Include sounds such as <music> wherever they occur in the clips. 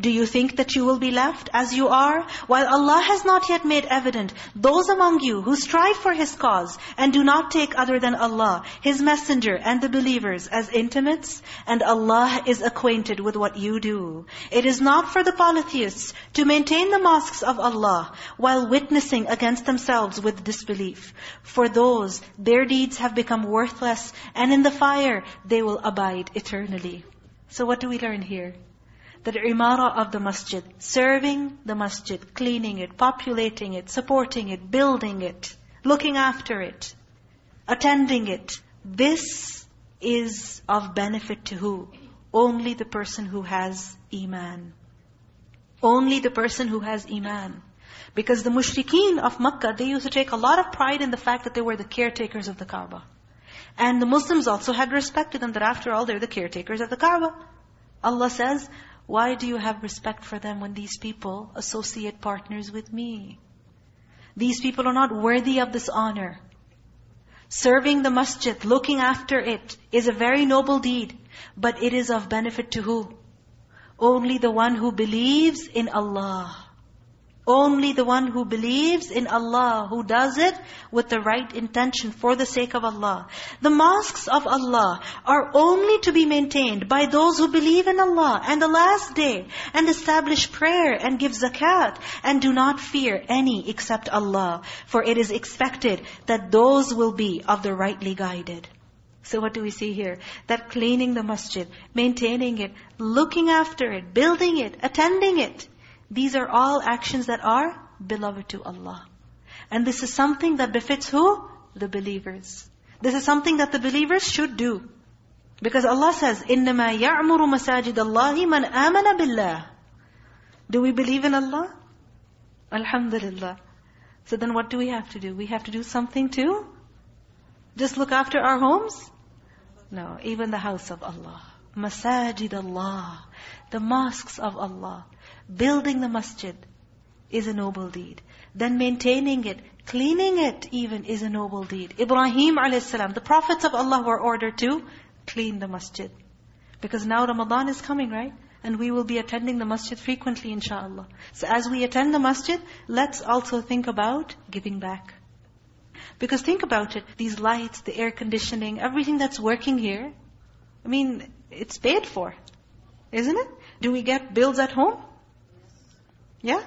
Do you think that you will be left as you are? While Allah has not yet made evident those among you who strive for His cause and do not take other than Allah, His Messenger and the believers as intimates, and Allah is acquainted with what you do. It is not for the polytheists to maintain the mosques of Allah while witnessing against themselves with disbelief. For those, their deeds have become worthless and in the fire they will abide eternally. So what do we learn here? That imara of the masjid, serving the masjid, cleaning it, populating it, supporting it, building it, looking after it, attending it. This is of benefit to who? Only the person who has iman. Only the person who has iman. Because the mushrikeen of Makkah, they used to take a lot of pride in the fact that they were the caretakers of the Kaaba. And the Muslims also had respect to them that after all, they're the caretakers of the Kaaba. Allah says, why do you have respect for them when these people associate partners with me? These people are not worthy of this honor. Serving the masjid, looking after it, is a very noble deed. But it is of benefit to who? Only the one who believes in Allah. Only the one who believes in Allah, who does it with the right intention for the sake of Allah. The mosques of Allah are only to be maintained by those who believe in Allah and the last day and establish prayer and give zakat and do not fear any except Allah. For it is expected that those will be of the rightly guided. So what do we see here? That cleaning the masjid, maintaining it, looking after it, building it, attending it, these are all actions that are beloved to Allah. And this is something that befits who? The believers. This is something that the believers should do. Because Allah says, إِنَّمَا يَعْمُرُ مَسَاجِدَ اللَّهِ مَنْ آمَنَ بِاللَّهِ Do we believe in Allah? Alhamdulillah. So then what do we have to do? We have to do something too? Just look after our homes? No, even the house of Allah. Masajid Allah. The mosques of Allah. Building the masjid is a noble deed. Then maintaining it, cleaning it even is a noble deed. Ibrahim a.s., the prophets of Allah were ordered to clean the masjid. Because now Ramadan is coming, right? And we will be attending the masjid frequently, inshaAllah. So as we attend the masjid, let's also think about giving back. Because think about it, these lights, the air conditioning, everything that's working here, I mean, it's paid for. Isn't it? Do we get bills at home? Yeah?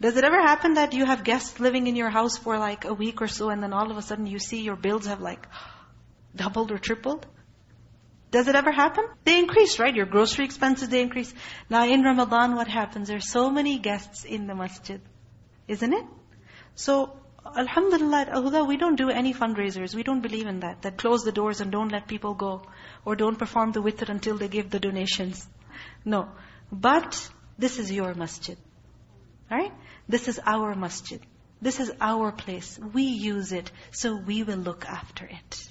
Does it ever happen that you have guests living in your house for like a week or so and then all of a sudden you see your bills have like doubled or tripled? Does it ever happen? They increase, right? Your grocery expenses, they increase. Now in Ramadan, what happens? There's so many guests in the masjid. Isn't it? So, Alhamdulillah, at we don't do any fundraisers. We don't believe in that. That close the doors and don't let people go. Or don't perform the witr until they give the donations. No. But, this is your masjid. Right? This is our masjid. This is our place. We use it, so we will look after it.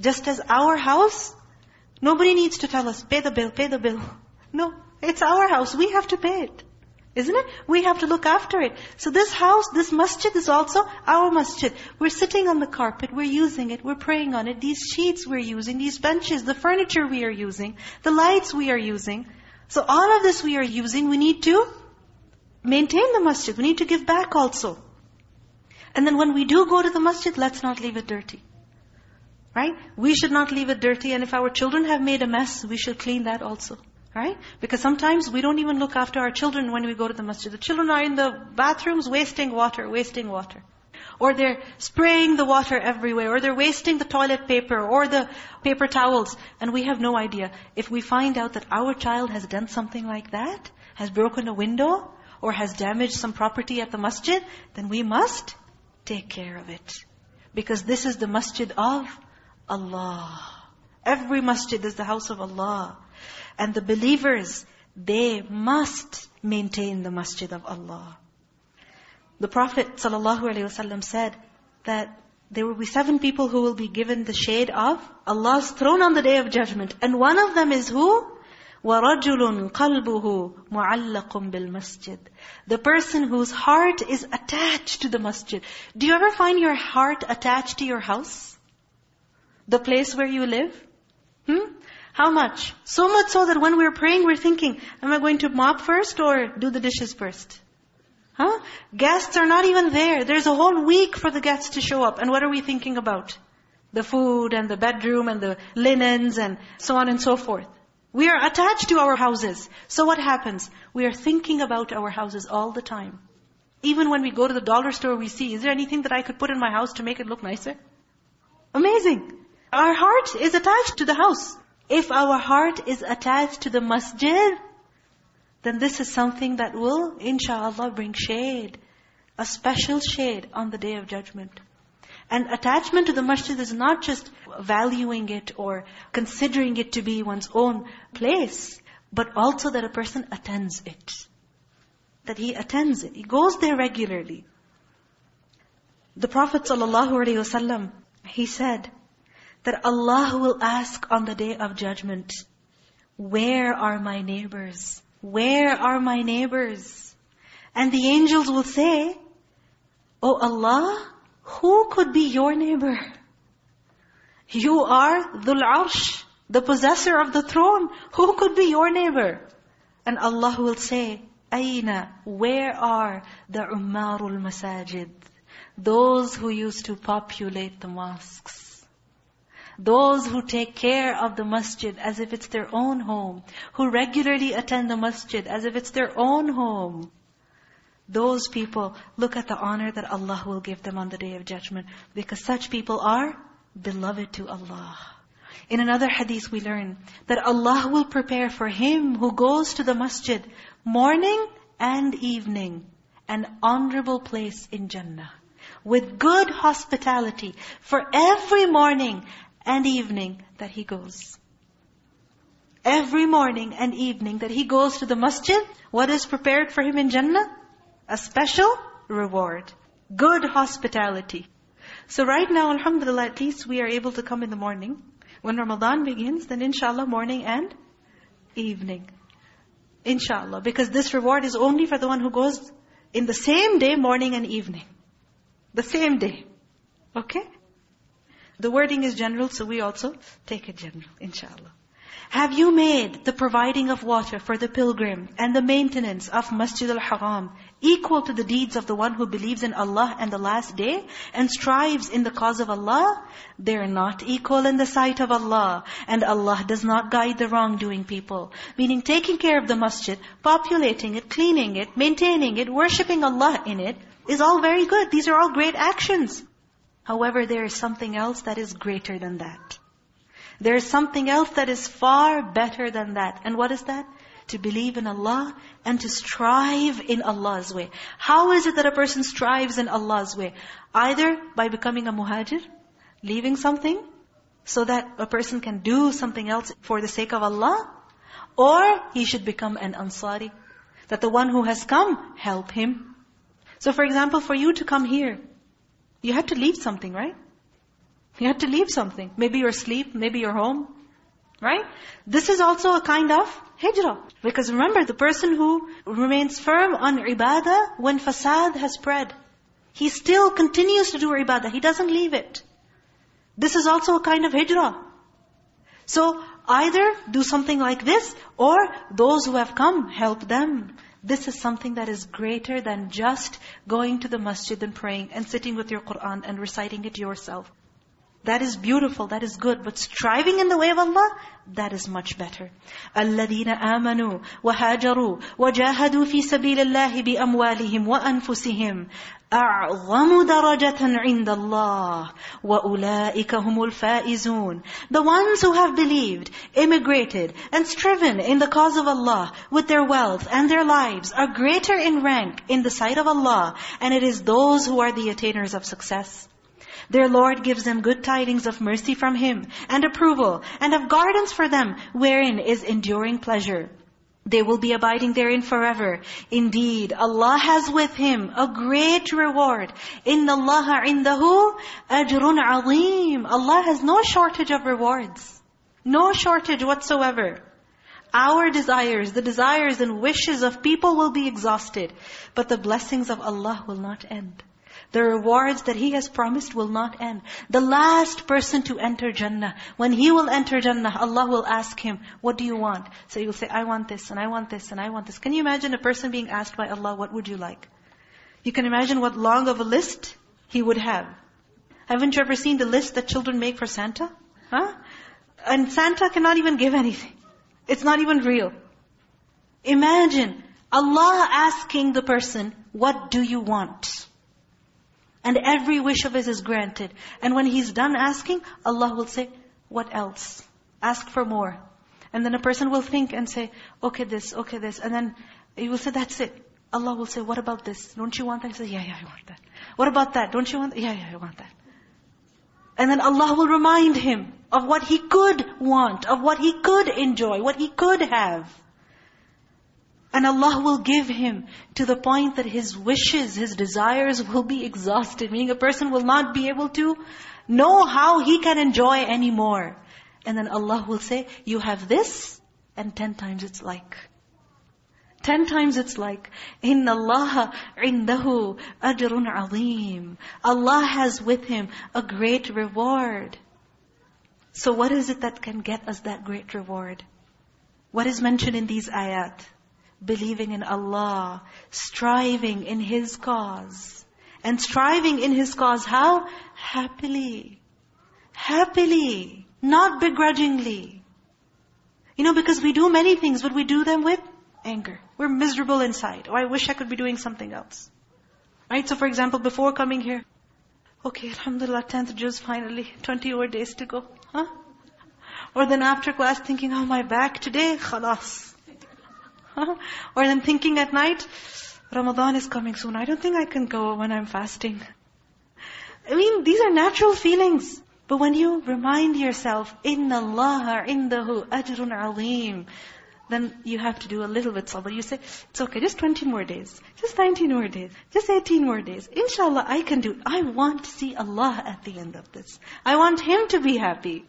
Just as our house, nobody needs to tell us, pay the bill, pay the bill. No, it's our house. We have to pay it. Isn't it? We have to look after it. So this house, this masjid is also our masjid. We're sitting on the carpet, we're using it, we're praying on it. These sheets we're using, these benches, the furniture we are using, the lights we are using. So all of this we are using, we need to maintain the masjid. We need to give back also. And then when we do go to the masjid, let's not leave it dirty. Right? We should not leave it dirty. And if our children have made a mess, we should clean that also. Right? Because sometimes we don't even look after our children when we go to the masjid. The children are in the bathrooms wasting water, wasting water. Or they're spraying the water everywhere. Or they're wasting the toilet paper or the paper towels. And we have no idea. If we find out that our child has done something like that, has broken a window, or has damaged some property at the masjid, then we must take care of it. Because this is the masjid of Allah. Every masjid is the house of Allah. And the believers, they must maintain the masjid of Allah. The Prophet ﷺ said that there will be seven people who will be given the shade of Allah's throne on the day of judgment. And one of them is who? وَرَجُلٌ قَلْبُهُ مُعَلَّقٌ بِالْمَسْجِدِ The person whose heart is attached to the masjid. Do you ever find your heart attached to your house? The place where you live? Hmm? How much? So much so that when we're praying, we're thinking, am I going to mop first or do the dishes first? Huh? Guests are not even there. There's a whole week for the guests to show up. And what are we thinking about? The food and the bedroom and the linens and so on and so forth. We are attached to our houses. So what happens? We are thinking about our houses all the time. Even when we go to the dollar store, we see, is there anything that I could put in my house to make it look nicer? Amazing. Our heart is attached to the house. If our heart is attached to the masjid, then this is something that will, inshallah, bring shade. A special shade on the day of judgment. And attachment to the masjid is not just valuing it or considering it to be one's own place, but also that a person attends it. That he attends it. He goes there regularly. The Prophet ﷺ, he said that Allah will ask on the day of judgment, where are my neighbors? Where are my neighbors? And the angels will say, Oh Allah, who could be your neighbor? You are Dhul Arsh, the possessor of the throne. Who could be your neighbor? And Allah will say, Aina, where are the Ummarul Masajid? Those who used to populate the mosques. Those who take care of the masjid as if it's their own home. Who regularly attend the masjid as if it's their own home. Those people, look at the honor that Allah will give them on the Day of Judgment. Because such people are beloved to Allah. In another hadith we learn that Allah will prepare for him who goes to the masjid morning and evening an honorable place in Jannah. With good hospitality for every morning and evening that he goes. Every morning and evening that he goes to the masjid, what is prepared for him in Jannah? A special reward. Good hospitality. So right now, alhamdulillah, at least we are able to come in the morning. When Ramadan begins, then inshallah, morning and evening. Inshallah. Because this reward is only for the one who goes in the same day, morning and evening. The same day. Okay? The wording is general, so we also take it general, inshallah. Have you made the providing of water for the pilgrim and the maintenance of Masjid al-Haram equal to the deeds of the one who believes in Allah and the last day and strives in the cause of Allah? They're not equal in the sight of Allah. And Allah does not guide the wrongdoing people. Meaning taking care of the masjid, populating it, cleaning it, maintaining it, worshipping Allah in it, is all very good. These are all great actions. However, there is something else that is greater than that. There is something else that is far better than that. And what is that? To believe in Allah and to strive in Allah's way. How is it that a person strives in Allah's way? Either by becoming a muhajir, leaving something, so that a person can do something else for the sake of Allah, or he should become an ansari. That the one who has come, help him. So for example, for you to come here, you have to leave something, right? You have to leave something. Maybe your sleep, maybe your home. Right? This is also a kind of hijrah. Because remember, the person who remains firm on ibadah when fasad has spread, he still continues to do ibadah. He doesn't leave it. This is also a kind of hijrah. So, either do something like this, or those who have come, help them. This is something that is greater than just going to the masjid and praying and sitting with your Qur'an and reciting it yourself. That is beautiful, that is good. But striving in the way of Allah, that is much better. الَّذِينَ آمَنُوا وَهَاجَرُوا وَجَاهَدُوا فِي سَبِيلِ اللَّهِ بِأَمْوَالِهِمْ وَأَنفُسِهِمْ أَعْظَمُ دَرَجَةً عِنْدَ اللَّهِ وَأُولَٰئِكَ هُمُ الْفَائِزُونَ The ones who have believed, immigrated, and striven in the cause of Allah with their wealth and their lives are greater in rank in the sight of Allah, and it is those who are the attainers of success. Their Lord gives them good tidings of mercy from Him and approval and of gardens for them wherein is enduring pleasure. They will be abiding therein forever. Indeed, Allah has with Him a great reward. إِنَّ اللَّهَ عِنْدَهُ أَجْرٌ عَظِيمٌ Allah has no shortage of rewards. No shortage whatsoever. Our desires, the desires and wishes of people will be exhausted. But the blessings of Allah will not end. The rewards that He has promised will not end. The last person to enter Jannah, when he will enter Jannah, Allah will ask him, what do you want? So he will say, I want this, and I want this, and I want this. Can you imagine a person being asked by Allah, what would you like? You can imagine what long of a list he would have. Haven't you ever seen the list that children make for Santa? Huh? And Santa cannot even give anything. It's not even real. Imagine Allah asking the person, what do you want? And every wish of his is granted. And when he's done asking, Allah will say, what else? Ask for more. And then a person will think and say, okay this, okay this. And then he will say, that's it. Allah will say, what about this? Don't you want that? He says, yeah, yeah, I want that. What about that? Don't you want that? Yeah, yeah, I want that. And then Allah will remind him of what he could want, of what he could enjoy, what he could have. And Allah will give him to the point that his wishes, his desires will be exhausted. Meaning a person will not be able to know how he can enjoy anymore. And then Allah will say, you have this, and ten times it's like. Ten times it's like, إِنَّ اللَّهَ عِنْدَهُ أَجْرٌ عَظِيمٌ Allah has with Him a great reward. So what is it that can get us that great reward? What is mentioned in these ayat? Believing in Allah, striving in His cause. And striving in His cause, how? Happily. Happily. Not begrudgingly. You know, because we do many things, but we do them with anger. We're miserable inside. Oh, I wish I could be doing something else. Right? So for example, before coming here, okay, Alhamdulillah, 10th Juz finally, 20 more days to go. Huh? Or then after class thinking, oh my back today, khalas. or <laughs> then thinking at night, Ramadan is coming soon. I don't think I can go when I'm fasting. I mean, these are natural feelings. But when you remind yourself, إِنَّ اللَّهَ عِنْدَهُ أَجْرٌ عَظِيمٌ then you have to do a little bit sabr. You say, it's okay, just 20 more days. Just 19 more days. Just 18 more days. Inshallah, I can do it. I want to see Allah at the end of this. I want Him to be happy.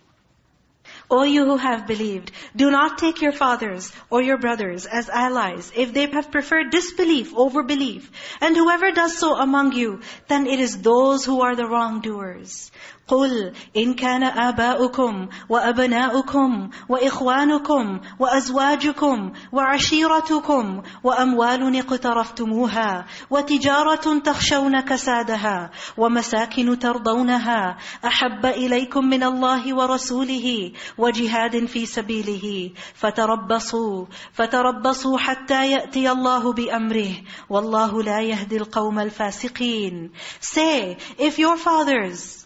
O you who have believed, do not take your fathers or your brothers as allies if they have preferred disbelief over belief. And whoever does so among you, then it is those who are the wrongdoers. قل إن كان آباؤكم وأبناؤكم وإخوانكم وأزواجكم وعشيرتكم وأموال اقترفتموها وتجارة تخشون كسادها ومساكن ترضونها أحب إليكم من الله ورسوله وجهاد في سبيله فتربصوا فتربصوا حتى يأتي الله بأمره والله لا يهدي القوم الفاسقين Say, if your fathers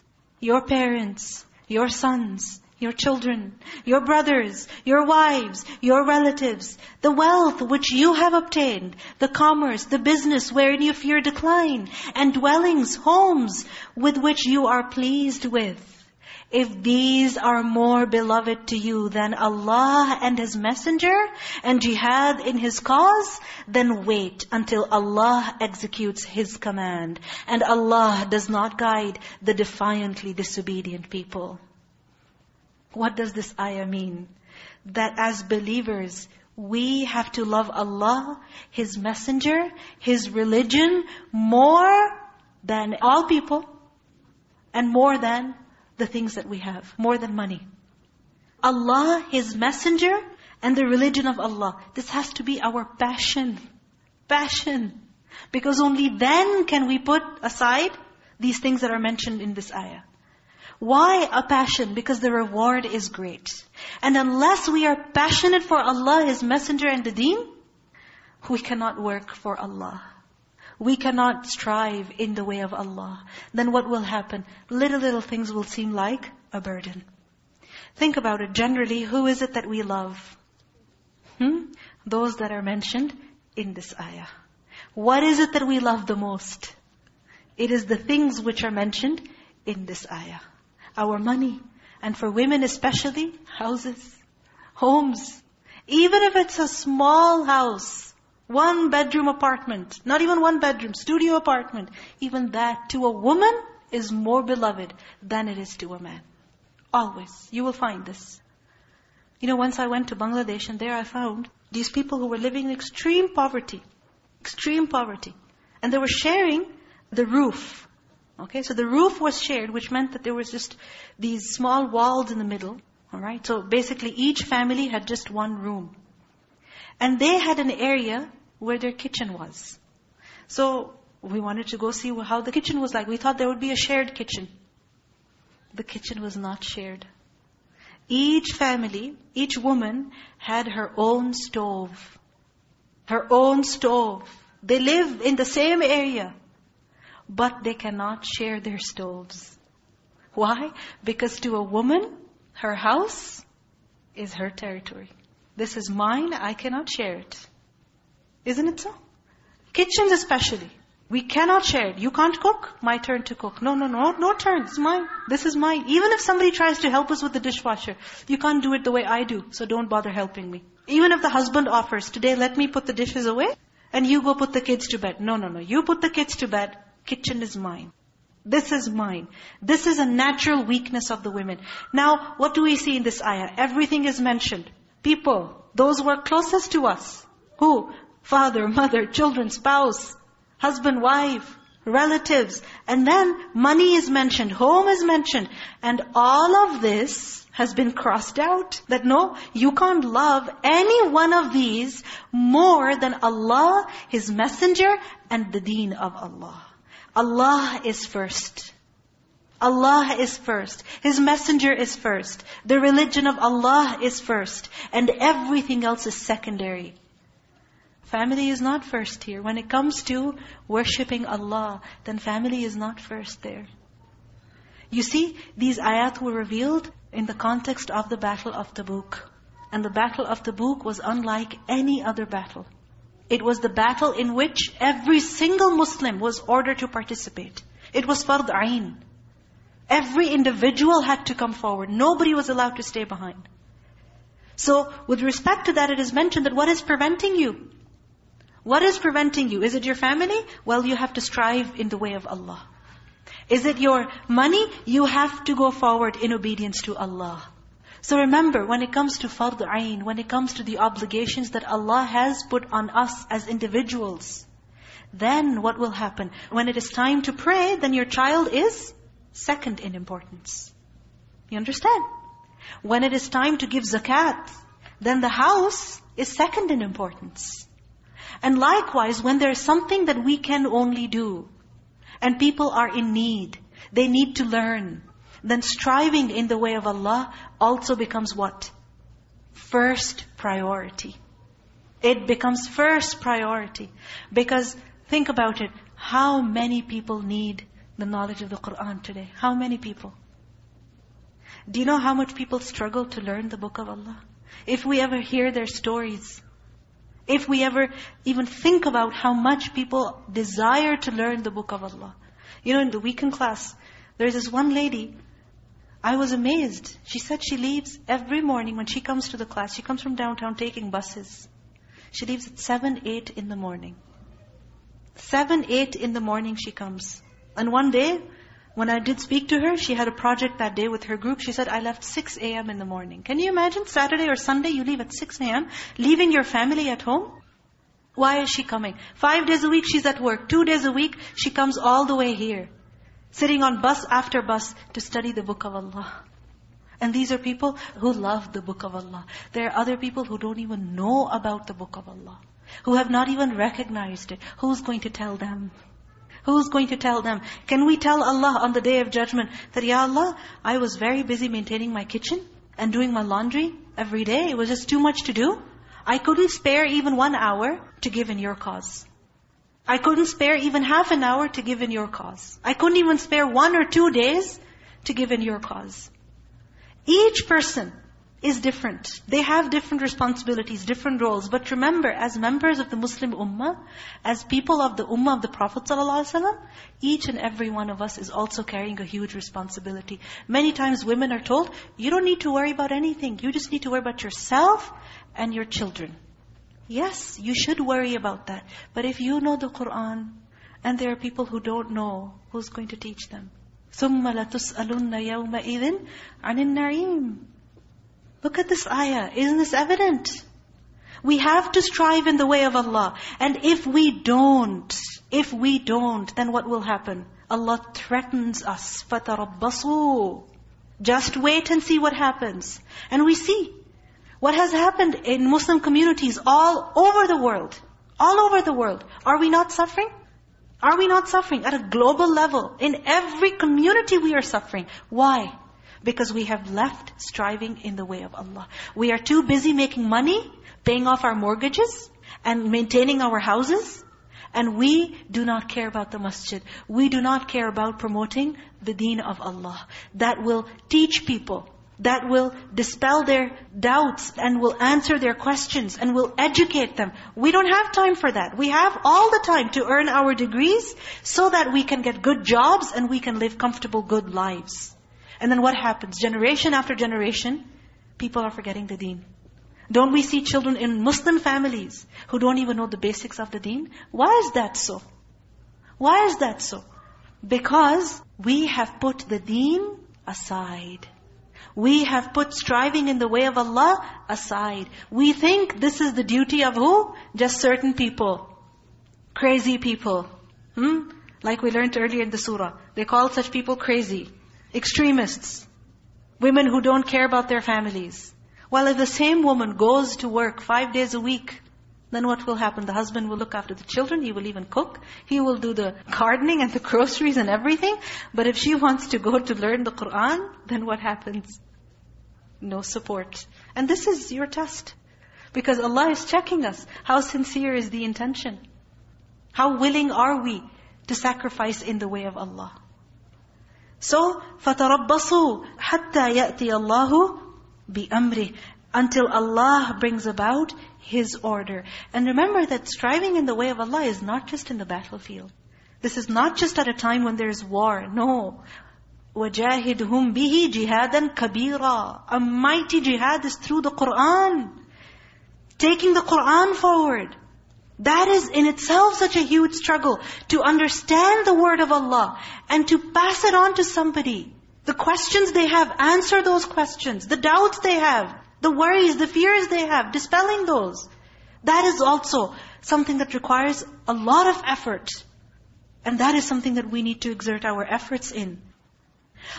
your parents, your sons, your children, your brothers, your wives, your relatives, the wealth which you have obtained, the commerce, the business wherein you fear decline, and dwellings, homes with which you are pleased with. If these are more beloved to you than Allah and His Messenger and jihad in His cause, then wait until Allah executes His command. And Allah does not guide the defiantly disobedient people. What does this ayah mean? That as believers, we have to love Allah, His Messenger, His religion, more than all people, and more than the things that we have, more than money. Allah, His Messenger, and the religion of Allah. This has to be our passion. Passion. Because only then can we put aside these things that are mentioned in this ayah. Why a passion? Because the reward is great. And unless we are passionate for Allah, His Messenger and the deen, we cannot work for Allah we cannot strive in the way of Allah, then what will happen? Little, little things will seem like a burden. Think about it. Generally, who is it that we love? Hmm? Those that are mentioned in this ayah. What is it that we love the most? It is the things which are mentioned in this ayah. Our money. And for women especially, houses, homes. Even if it's a small house, one bedroom apartment, not even one bedroom, studio apartment. Even that to a woman is more beloved than it is to a man. Always. You will find this. You know, once I went to Bangladesh and there I found these people who were living in extreme poverty. Extreme poverty. And they were sharing the roof. Okay, so the roof was shared, which meant that there was just these small walls in the middle. Alright, so basically each family had just one room. And they had an area where their kitchen was. So we wanted to go see how the kitchen was like. We thought there would be a shared kitchen. The kitchen was not shared. Each family, each woman had her own stove. Her own stove. They live in the same area. But they cannot share their stoves. Why? Because to a woman, her house is her territory. This is mine, I cannot share it. Isn't it so? Kitchens especially. We cannot share it. You can't cook, my turn to cook. No, no, no, no turn. It's mine. This is mine. Even if somebody tries to help us with the dishwasher, you can't do it the way I do, so don't bother helping me. Even if the husband offers, today let me put the dishes away, and you go put the kids to bed. No, no, no. You put the kids to bed. Kitchen is mine. This is mine. This is a natural weakness of the women. Now, what do we see in this ayah? Everything is mentioned. People, those who are closest to us. Who? Father, mother, children, spouse, husband, wife, relatives. And then money is mentioned, home is mentioned. And all of this has been crossed out. That no, you can't love any one of these more than Allah, His Messenger, and the deen of Allah. Allah is first. Allah is first. His messenger is first. The religion of Allah is first. And everything else is secondary. Family is not first here. When it comes to worshipping Allah, then family is not first there. You see, these ayat were revealed in the context of the Battle of Tabuk. And the Battle of Tabuk was unlike any other battle. It was the battle in which every single Muslim was ordered to participate. It was fard ayn. Every individual had to come forward. Nobody was allowed to stay behind. So, with respect to that, it is mentioned that what is preventing you? What is preventing you? Is it your family? Well, you have to strive in the way of Allah. Is it your money? You have to go forward in obedience to Allah. So remember, when it comes to fard ayn, when it comes to the obligations that Allah has put on us as individuals, then what will happen? When it is time to pray, then your child is second in importance. You understand? When it is time to give zakat, then the house is second in importance. And likewise, when there's something that we can only do, and people are in need, they need to learn, then striving in the way of Allah also becomes what? First priority. It becomes first priority. Because think about it, how many people need the knowledge of the Qur'an today? How many people? Do you know how much people struggle to learn the book of Allah? If we ever hear their stories, if we ever even think about how much people desire to learn the book of Allah. You know, in the weekend class, there's this one lady, I was amazed. She said she leaves every morning when she comes to the class. She comes from downtown taking buses. She leaves at 7, 8 in the morning. 7, 8 in the morning she comes. And one day, when I did speak to her, she had a project that day with her group. She said, I left 6 a.m. in the morning. Can you imagine Saturday or Sunday you leave at 6 a.m., leaving your family at home? Why is she coming? Five days a week she's at work. Two days a week she comes all the way here. Sitting on bus after bus to study the book of Allah. And these are people who love the book of Allah. There are other people who don't even know about the book of Allah. Who have not even recognized it. Who's going to tell them? Who's going to tell them? Can we tell Allah on the Day of Judgment that, Ya Allah, I was very busy maintaining my kitchen and doing my laundry every day. It was just too much to do. I couldn't spare even one hour to give in your cause. I couldn't spare even half an hour to give in your cause. I couldn't even spare one or two days to give in your cause. Each person is different. They have different responsibilities, different roles. But remember, as members of the Muslim Ummah, as people of the Ummah of the Prophet ﷺ, each and every one of us is also carrying a huge responsibility. Many times women are told, you don't need to worry about anything. You just need to worry about yourself and your children. Yes, you should worry about that. But if you know the Qur'an, and there are people who don't know, who's going to teach them? ثُمَّ لَتُسْأَلُنَّ يَوْمَئِذٍ عَنِ النَّعِيمِ Look at this ayah. Isn't this evident? We have to strive in the way of Allah. And if we don't, if we don't, then what will happen? Allah threatens us. فَتَرَبَّصُوا Just wait and see what happens. And we see what has happened in Muslim communities all over the world. All over the world. Are we not suffering? Are we not suffering? At a global level, in every community we are suffering. Why? Because we have left striving in the way of Allah. We are too busy making money paying off our mortgages and maintaining our houses. And we do not care about the masjid. We do not care about promoting the deen of Allah. That will teach people. That will dispel their doubts and will answer their questions and will educate them. We don't have time for that. We have all the time to earn our degrees so that we can get good jobs and we can live comfortable, good lives. And then what happens? Generation after generation, people are forgetting the deen. Don't we see children in Muslim families who don't even know the basics of the deen? Why is that so? Why is that so? Because we have put the deen aside. We have put striving in the way of Allah aside. We think this is the duty of who? Just certain people. Crazy people. Hmm? Like we learned earlier in the surah. They call such people crazy. Extremists. Women who don't care about their families. Well, if the same woman goes to work five days a week, then what will happen? The husband will look after the children, he will even cook, he will do the gardening and the <laughs> groceries and everything. But if she wants to go to learn the Qur'an, then what happens? No support. And this is your test. Because Allah is checking us. How sincere is the intention? How willing are we to sacrifice in the way of Allah? So, فَتَرَبَّصُوا حَتَّى يَأْتِيَ اللَّهُ بِأَمْرِهِ Until Allah brings about His order. And remember that striving in the way of Allah is not just in the battlefield. This is not just at a time when there's war. No. وَجَاهِدْهُمْ بِهِ جِهَادًا كَبِيرًا A mighty jihad is through the Qur'an. Taking the Qur'an forward. That is in itself such a huge struggle. To understand the word of Allah and to pass it on to somebody. The questions they have, answer those questions. The doubts they have, the worries, the fears they have, dispelling those. That is also something that requires a lot of effort. And that is something that we need to exert our efforts in.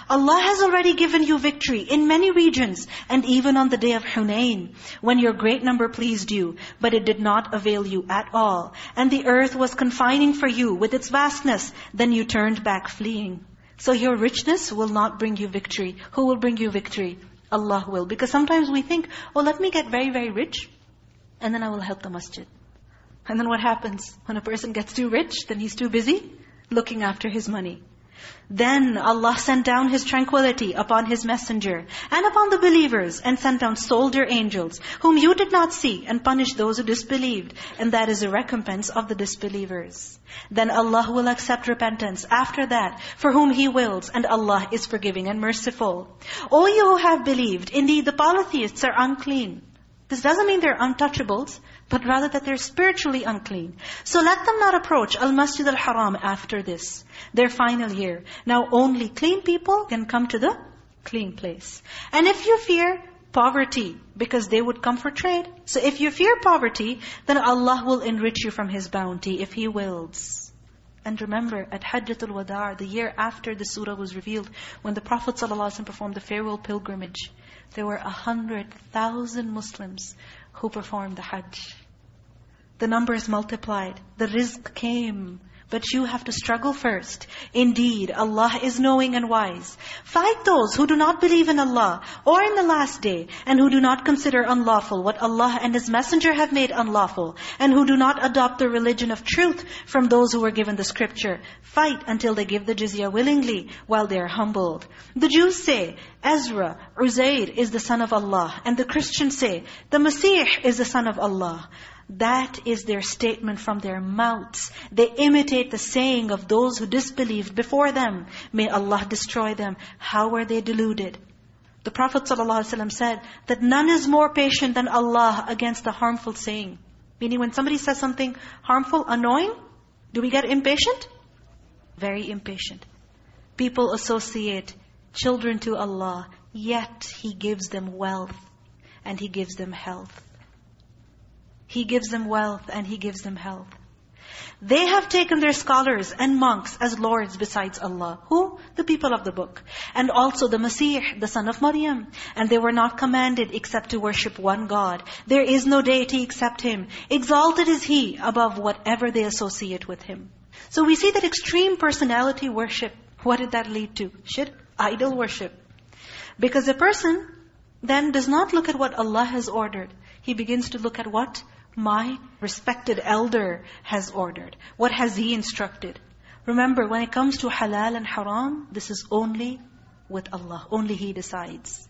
Allah has already given you victory in many regions and even on the day of Hunain when your great number pleased you, but it did not avail you at all. And the earth was confining for you with its vastness. Then you turned back fleeing. So your richness will not bring you victory. Who will bring you victory? Allah will. Because sometimes we think, oh, let me get very, very rich, and then I will help the masjid. And then what happens? When a person gets too rich, then he's too busy looking after his money. Then Allah sent down His tranquility upon His messenger and upon the believers and sent down soldier angels whom you did not see and punished those who disbelieved. And that is a recompense of the disbelievers. Then Allah will accept repentance after that for whom He wills and Allah is forgiving and merciful. O you who have believed, indeed the polytheists are unclean. This doesn't mean they're untouchables, but rather that they're spiritually unclean. So let them not approach Al-Masjid Al-Haram after this, their final year. Now only clean people can come to the clean place. And if you fear poverty, because they would come for trade. So if you fear poverty, then Allah will enrich you from His bounty if He wills. And remember, at Hajjatul Wada, the year after the surah was revealed, when the Prophet ﷺ performed the farewell pilgrimage, there were a hundred thousand Muslims who performed the Hajj. The numbers multiplied. The rizq came. But you have to struggle first. Indeed, Allah is knowing and wise. Fight those who do not believe in Allah or in the last day and who do not consider unlawful what Allah and His Messenger have made unlawful and who do not adopt the religion of truth from those who were given the scripture. Fight until they give the jizya willingly while they are humbled. The Jews say, Ezra, Uzair is the son of Allah. And the Christians say, the Messiah is the son of Allah. That is their statement from their mouths. They imitate the saying of those who disbelieved before them. May Allah destroy them. How were they deluded? The Prophet ﷺ said that none is more patient than Allah against the harmful saying. Meaning when somebody says something harmful, annoying, do we get impatient? Very impatient. People associate children to Allah, yet He gives them wealth. and He gives them health. He gives them wealth and He gives them health. They have taken their scholars and monks as lords besides Allah. Who? The people of the book. And also the Masih, the son of Maryam. And they were not commanded except to worship one God. There is no deity except Him. Exalted is He above whatever they associate with Him. So we see that extreme personality worship, what did that lead to? Idol worship. Because a person then does not look at what Allah has ordered. He begins to look at what? My respected elder has ordered? What has he instructed? Remember, when it comes to halal and haram, this is only with Allah. Only He decides.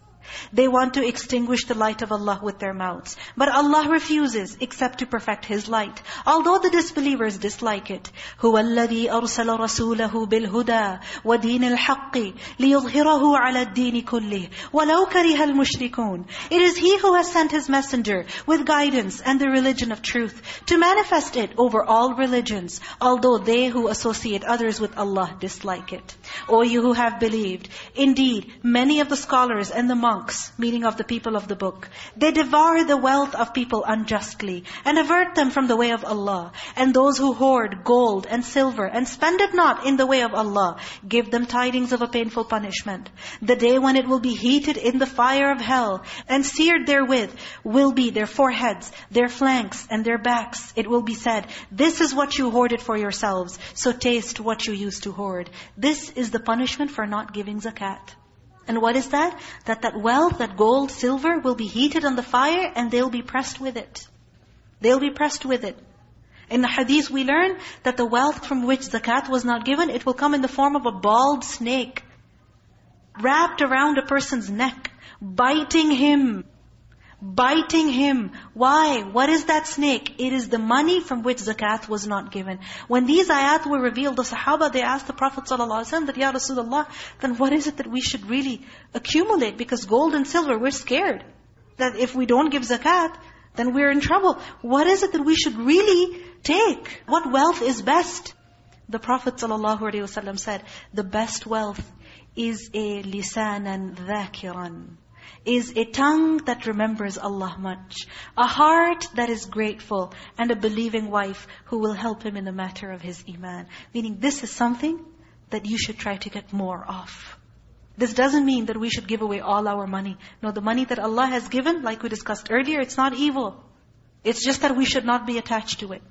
They want to extinguish the light of Allah with their mouths. But Allah refuses except to perfect His light. Although the disbelievers dislike it. هُوَ الَّذِي أَرْسَلَ رَسُولَهُ بِالْهُدَى وَدِينِ الْحَقِّ لِيُظْهِرَهُ عَلَى الدِّينِ كُلِّهِ وَلَوْ كَرِهَ الْمُشْرِكُونَ It is He who has sent His messenger with guidance and the religion of truth to manifest it over all religions, although they who associate others with Allah dislike it. O you who have believed, indeed, many of the scholars and the monks monks, meaning of the people of the book. They devour the wealth of people unjustly and avert them from the way of Allah. And those who hoard gold and silver and spend it not in the way of Allah, give them tidings of a painful punishment. The day when it will be heated in the fire of hell and seared therewith will be their foreheads, their flanks, and their backs. It will be said, this is what you hoarded for yourselves, so taste what you used to hoard. This is the punishment for not giving zakat. And what is that? That that wealth, that gold, silver will be heated on the fire and they'll be pressed with it. They'll be pressed with it. In the hadith we learn that the wealth from which zakat was not given, it will come in the form of a bald snake wrapped around a person's neck, biting him biting him. Why? What is that snake? It is the money from which zakat was not given. When these ayat were revealed, the Sahaba, they asked the Prophet ﷺ that, Ya Rasulullah, then what is it that we should really accumulate? Because gold and silver, we're scared. That if we don't give zakat, then we're in trouble. What is it that we should really take? What wealth is best? The Prophet ﷺ said, the best wealth is a lisanan dhakiran is a tongue that remembers Allah much, a heart that is grateful, and a believing wife who will help him in the matter of his iman. Meaning this is something that you should try to get more of. This doesn't mean that we should give away all our money. No, the money that Allah has given, like we discussed earlier, it's not evil. It's just that we should not be attached to it.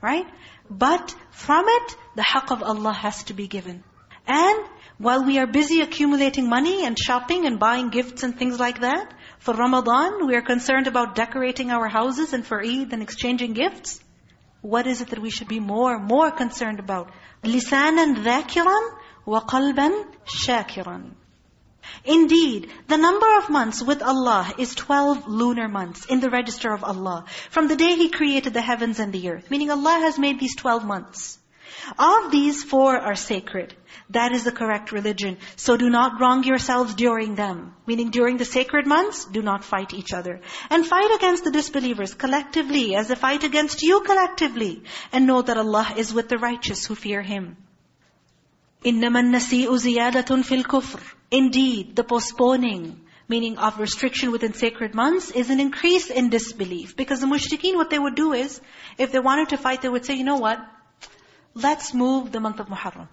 Right? But from it, the haqq of Allah has to be given. And while we are busy accumulating money and shopping and buying gifts and things like that, for Ramadan, we are concerned about decorating our houses and for Eid and exchanging gifts. What is it that we should be more, more concerned about? لِسَانًا ذَاكِرًا وَقَلْبًا شَاكِرًا Indeed, the number of months with Allah is 12 lunar months in the register of Allah. From the day He created the heavens and the earth. Meaning Allah has made these 12 months. Of these, four are sacred. That is the correct religion. So do not wrong yourselves during them. Meaning during the sacred months, do not fight each other. And fight against the disbelievers collectively as they fight against you collectively. And know that Allah is with the righteous who fear Him. إِنَّمَا النَّسِيءُ زِيَادَةٌ فِي الْكُفْرِ Indeed, the postponing, meaning of restriction within sacred months, is an increase in disbelief. Because the mushrikeen, what they would do is, if they wanted to fight, they would say, you know what? Let's move the month of Muharram.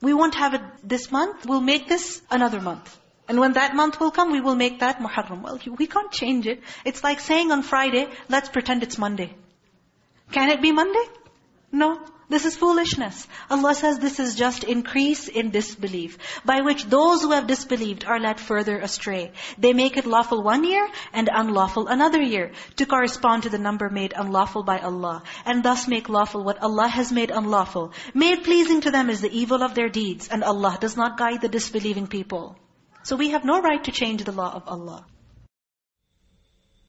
We won't have it this month. We'll make this another month. And when that month will come, we will make that Muharram. Well, we can't change it. It's like saying on Friday, let's pretend it's Monday. Can it be Monday? No. This is foolishness. Allah says this is just increase in disbelief, by which those who have disbelieved are led further astray. They make it lawful one year and unlawful another year, to correspond to the number made unlawful by Allah, and thus make lawful what Allah has made unlawful. Made pleasing to them is the evil of their deeds, and Allah does not guide the disbelieving people. So we have no right to change the law of Allah.